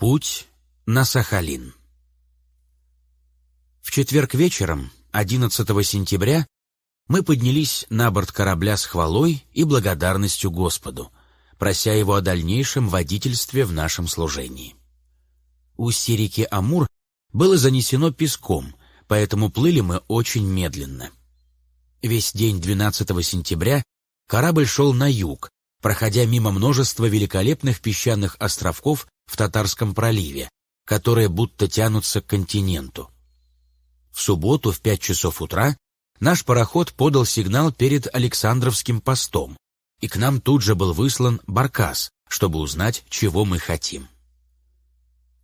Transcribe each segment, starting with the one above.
Путь на Сахалин В четверг вечером, 11 сентября, мы поднялись на борт корабля с хвалой и благодарностью Господу, прося Его о дальнейшем водительстве в нашем служении. Устье реки Амур было занесено песком, поэтому плыли мы очень медленно. Весь день 12 сентября корабль шел на юг, проходя мимо множества великолепных песчаных островков в Татарском проливе, которые будто тянутся к континенту. В субботу в пять часов утра наш пароход подал сигнал перед Александровским постом, и к нам тут же был выслан баркас, чтобы узнать, чего мы хотим.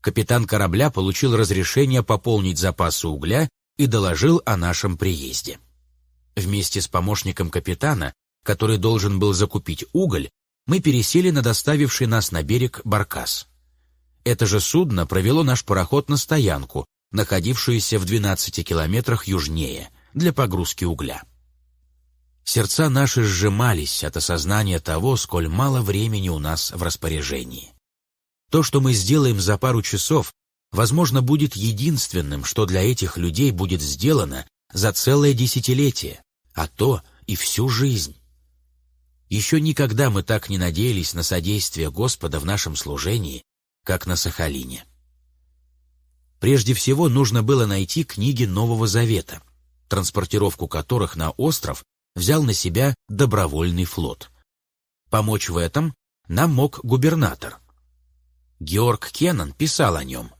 Капитан корабля получил разрешение пополнить запасы угля и доложил о нашем приезде. Вместе с помощником капитана, который должен был закупить уголь, мы пересели на доставивший нас на берег баркас. Это же судно провело наш пароход на стоянку, находившуюся в 12 километрах южнее, для погрузки угля. Сердца наши сжимались от осознания того, сколь мало времени у нас в распоряжении. То, что мы сделаем за пару часов, возможно, будет единственным, что для этих людей будет сделано за целое десятилетие, а то и всю жизнь. Еще никогда мы так не надеялись на содействие Господа в нашем служении, как на Сахалине. Прежде всего нужно было найти книги Нового Завета, транспортировку которых на остров взял на себя добровольный флот. Помочь в этом нам мог губернатор. Георг Кеннон писал о нем.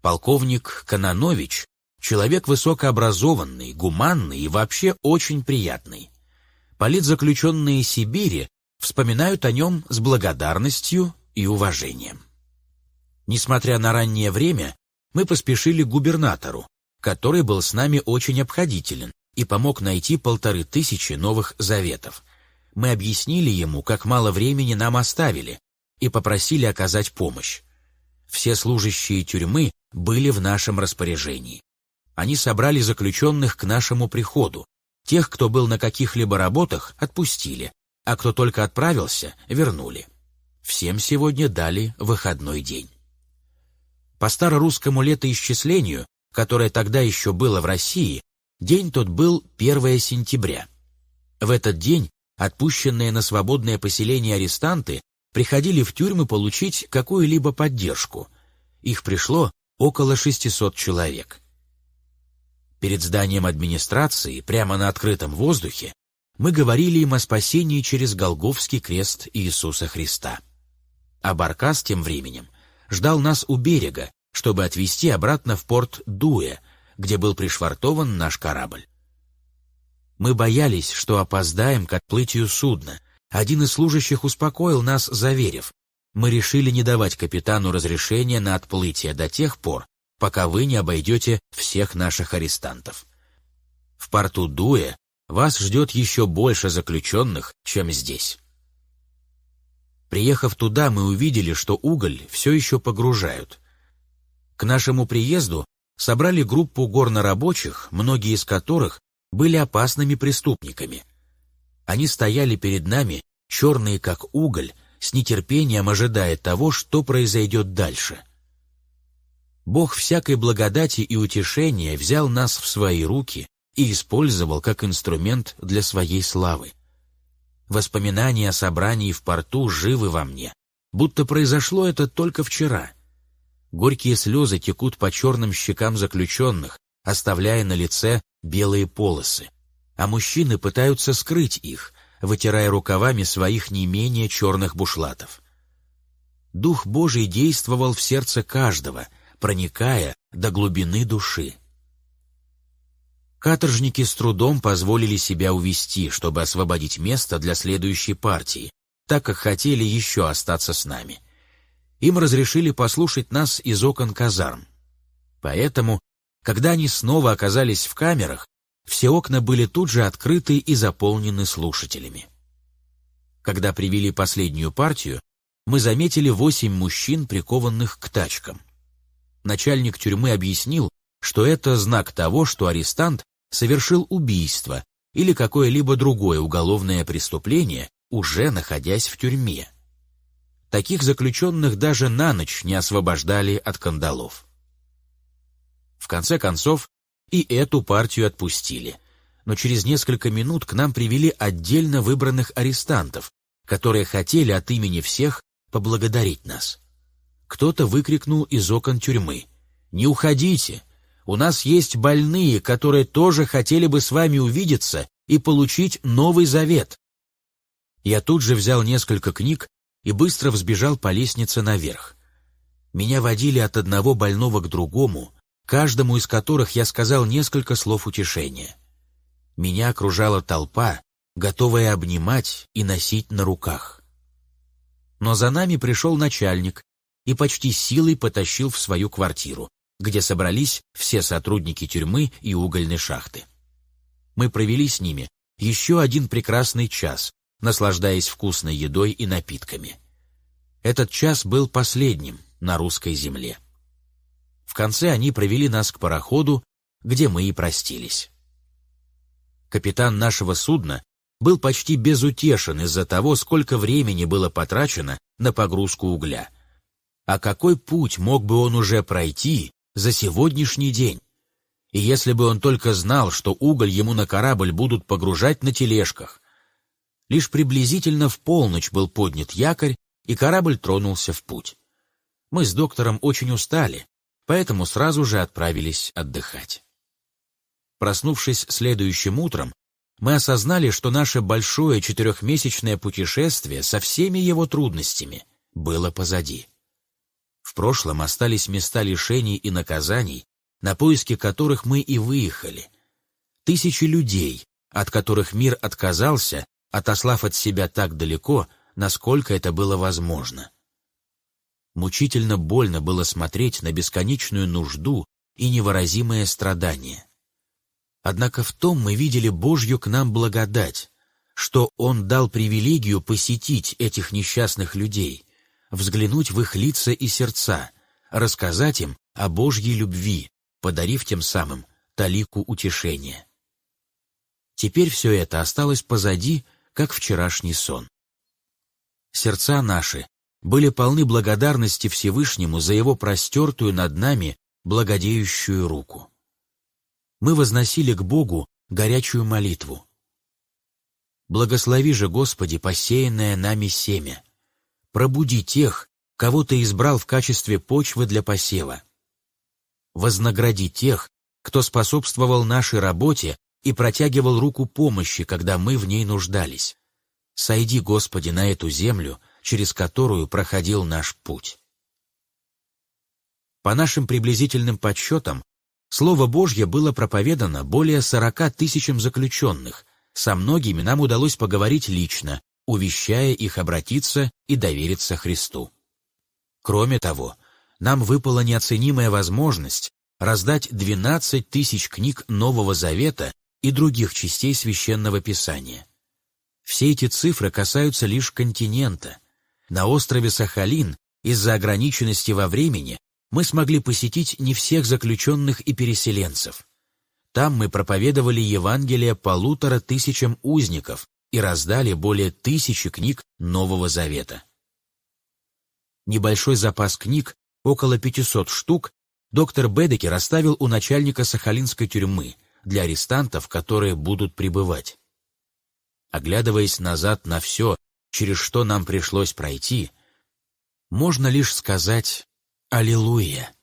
Полковник Кананович — человек высокообразованный, гуманный и вообще очень приятный. Политзаключенные Сибири вспоминают о нем с благодарностью и уважением. Несмотря на раннее время, мы поспешили к губернатору, который был с нами очень обходителен и помог найти полторы тысячи новых заветов. Мы объяснили ему, как мало времени нам оставили, и попросили оказать помощь. Все служащие тюрьмы были в нашем распоряжении. Они собрали заключенных к нашему приходу. Тех, кто был на каких-либо работах, отпустили, а кто только отправился, вернули. Всем сегодня дали выходной день. По старорусскому летоисчислению, которое тогда еще было в России, день тот был 1 сентября. В этот день отпущенные на свободное поселение арестанты приходили в тюрьмы получить какую-либо поддержку. Их пришло около 600 человек. Перед зданием администрации, прямо на открытом воздухе, мы говорили им о спасении через Голговский крест Иисуса Христа. А Баркас тем временем ждал нас у берега, чтобы отвезти обратно в порт Дуэ, где был пришвартован наш корабль. Мы боялись, что опоздаем к отплытию судна. Один из служащих успокоил нас, заверив, мы решили не давать капитану разрешения на отплытие до тех пор, пока вы не обойдете всех наших арестантов. В порту Дуэ вас ждет еще больше заключенных, чем здесь. Приехав туда, мы увидели, что уголь все еще погружают. К нашему приезду собрали группу горнорабочих, многие из которых были опасными преступниками. Они стояли перед нами, черные как уголь, с нетерпением ожидая того, что произойдет дальше. Бог всякой благодати и утешения взял нас в свои руки и использовал как инструмент для своей славы. Воспоминания о собрании в порту живы во мне, будто произошло это только вчера. Горькие слезы текут по черным щекам заключенных, оставляя на лице белые полосы. А мужчины пытаются скрыть их, вытирая рукавами своих не менее черных бушлатов. Дух Божий действовал в сердце каждого, проникая до глубины души. Каторжники с трудом позволили себя увести, чтобы освободить место для следующей партии, так как хотели еще остаться с нами. Им разрешили послушать нас из окон казарм. Поэтому, когда они снова оказались в камерах, все окна были тут же открыты и заполнены слушателями. Когда привели последнюю партию, мы заметили восемь мужчин, прикованных к тачкам. Начальник тюрьмы объяснил, что это знак того, что арестант совершил убийство или какое-либо другое уголовное преступление, уже находясь в тюрьме. Таких заключенных даже на ночь не освобождали от кандалов. В конце концов, и эту партию отпустили. Но через несколько минут к нам привели отдельно выбранных арестантов, которые хотели от имени всех поблагодарить нас. Кто-то выкрикнул из окон тюрьмы. «Не уходите! У нас есть больные, которые тоже хотели бы с вами увидеться и получить Новый Завет». Я тут же взял несколько книг и быстро взбежал по лестнице наверх. Меня водили от одного больного к другому, каждому из которых я сказал несколько слов утешения. Меня окружала толпа, готовая обнимать и носить на руках. Но за нами пришел начальник и почти силой потащил в свою квартиру, где собрались все сотрудники тюрьмы и угольной шахты. Мы провели с ними еще один прекрасный час, наслаждаясь вкусной едой и напитками. Этот час был последним на русской земле. В конце они провели нас к пароходу, где мы и простились. Капитан нашего судна был почти безутешен из-за того, сколько времени было потрачено на погрузку угля. А какой путь мог бы он уже пройти за сегодняшний день? И если бы он только знал, что уголь ему на корабль будут погружать на тележках. Лишь приблизительно в полночь был поднят якорь, и корабль тронулся в путь. Мы с доктором очень устали, поэтому сразу же отправились отдыхать. Проснувшись следующим утром, мы осознали, что наше большое четырехмесячное путешествие со всеми его трудностями было позади. В прошлом остались места лишений и наказаний, на поиски которых мы и выехали. Тысячи людей, от которых мир отказался, отослав от себя так далеко, насколько это было возможно. Мучительно больно было смотреть на бесконечную нужду и невыразимое страдание. Однако в том мы видели Божью к нам благодать, что Он дал привилегию посетить этих несчастных людей, взглянуть в их лица и сердца, рассказать им о Божьей любви, подарив тем самым талику утешения. Теперь все это осталось позади, как вчерашний сон. Сердца наши были полны благодарности Всевышнему за Его простертую над нами благодеющую руку. Мы возносили к Богу горячую молитву. «Благослови же, Господи, посеянное нами семя. Пробуди тех, кого Ты избрал в качестве почвы для посева. Вознагради тех, кто способствовал нашей работе и протягивал руку помощи, когда мы в ней нуждались. Сойди, Господи, на эту землю — через которую проходил наш путь. По нашим приблизительным подсчетам, Слово Божье было проповедано более 40 тысячам заключенных, со многими нам удалось поговорить лично, увещая их обратиться и довериться Христу. Кроме того, нам выпала неоценимая возможность раздать 12 тысяч книг Нового Завета и других частей Священного Писания. Все эти цифры касаются лишь континента, на острове Сахалин из-за ограниченности во времени мы смогли посетить не всех заключенных и переселенцев. Там мы проповедовали Евангелие полутора тысячам узников и раздали более тысячи книг Нового Завета. Небольшой запас книг, около 500 штук, доктор Бедекер оставил у начальника Сахалинской тюрьмы для арестантов, которые будут пребывать. Оглядываясь назад на все, через что нам пришлось пройти, можно лишь сказать «Аллилуйя».